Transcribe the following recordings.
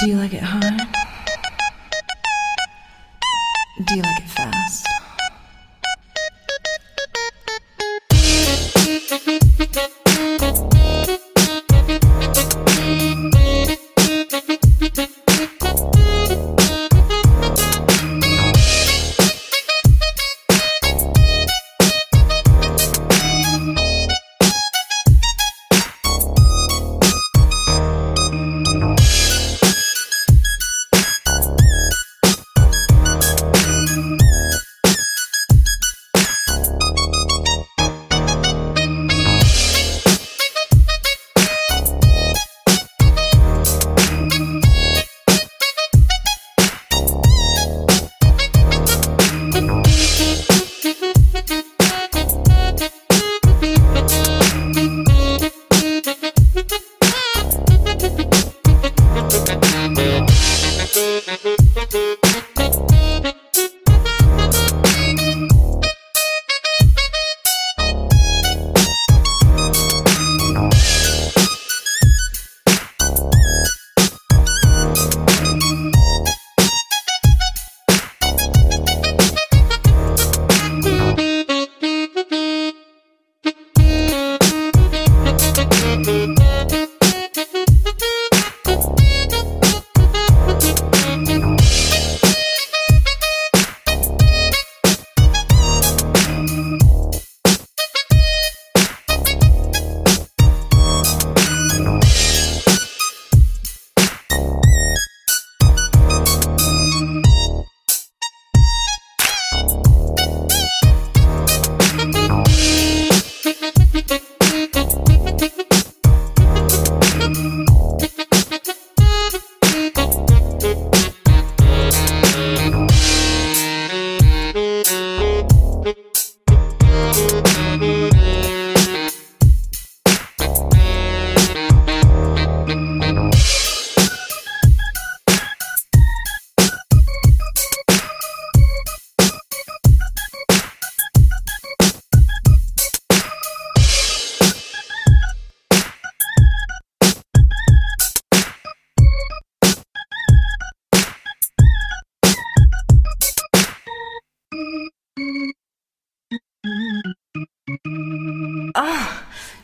Do you like it hot? Do you like it fast?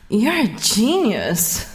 You're a genius.